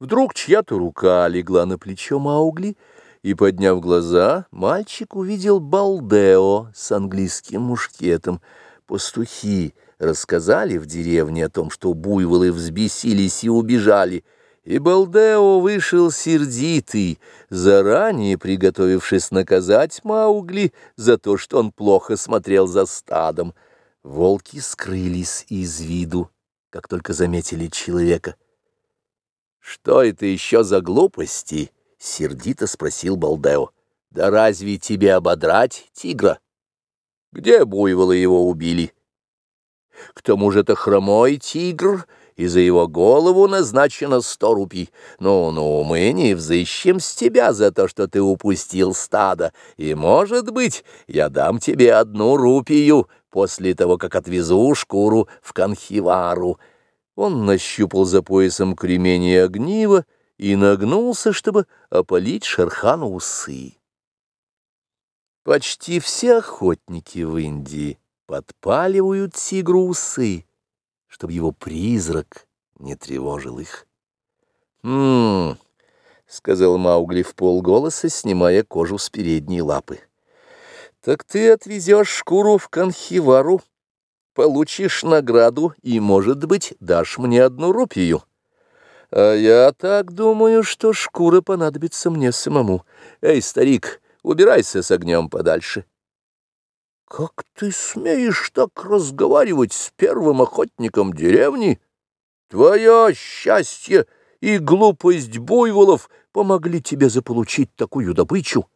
Вдруг чья-то рука легла на плечо Маугли, и, подняв глаза, мальчик увидел Балдео с английским мушкетом. Пастухи рассказали в деревне о том, что буйволы взбесились и убежали, и Балдео вышел сердитый, заранее приготовившись наказать Маугли за то, что он плохо смотрел за стадом. Волки скрылись из виду, как только заметили человека. «Что это еще за глупости?» — сердито спросил Балдео. «Да разве тебе ободрать тигра? Где буйволы его убили?» «К тому же это хромой тигр, и за его голову назначено сто рупий. Ну-ну, мы не взыщем с тебя за то, что ты упустил стадо, и, может быть, я дам тебе одну рупию после того, как отвезу шкуру в Канхивару». Он нащупал за поясом кремень и огниво и нагнулся, чтобы опалить Шерхану усы. Почти все охотники в Индии подпаливают тигру усы, чтобы его призрак не тревожил их. «М-м-м», сказал Маугли в полголоса, снимая кожу с передней лапы. «Так ты отвезешь шкуру в Канхивару?» Получишь награду и, может быть, дашь мне одну рупию. А я так думаю, что шкура понадобится мне самому. Эй, старик, убирайся с огнем подальше. Как ты смеешь так разговаривать с первым охотником деревни? Твое счастье и глупость буйволов помогли тебе заполучить такую добычу.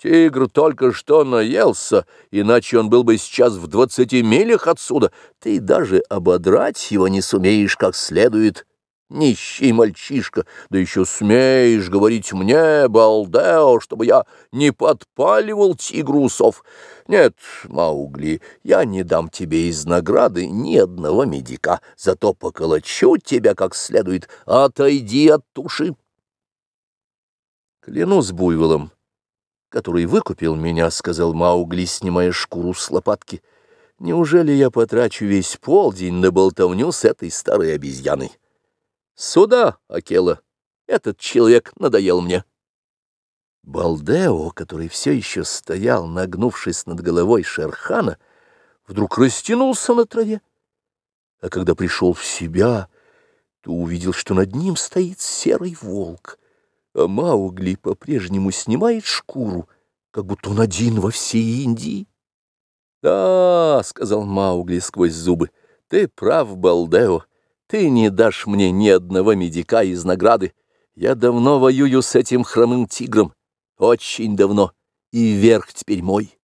Тигр только что наелся, иначе он был бы сейчас в двадцати милях отсюда. Ты даже ободрать его не сумеешь как следует. Нищий мальчишка, да еще смеешь говорить мне, Балдео, чтобы я не подпаливал тигру усов. Нет, Маугли, я не дам тебе из награды ни одного медика, зато поколочу тебя как следует. Отойди от туши. Клянусь буйволом, который выкупил меня, — сказал Маугли, снимая шкуру с лопатки. Неужели я потрачу весь полдень на болтовню с этой старой обезьяной? Сюда, Акела, этот человек надоел мне. Балдео, который все еще стоял, нагнувшись над головой Шерхана, вдруг растянулся на траве. А когда пришел в себя, то увидел, что над ним стоит серый волк — а Маугли по-прежнему снимает шкуру, как будто он один во всей Индии. «Да», — сказал Маугли сквозь зубы, — «ты прав, Балдео, ты не дашь мне ни одного медика из награды. Я давно воюю с этим хромым тигром, очень давно, и верх теперь мой».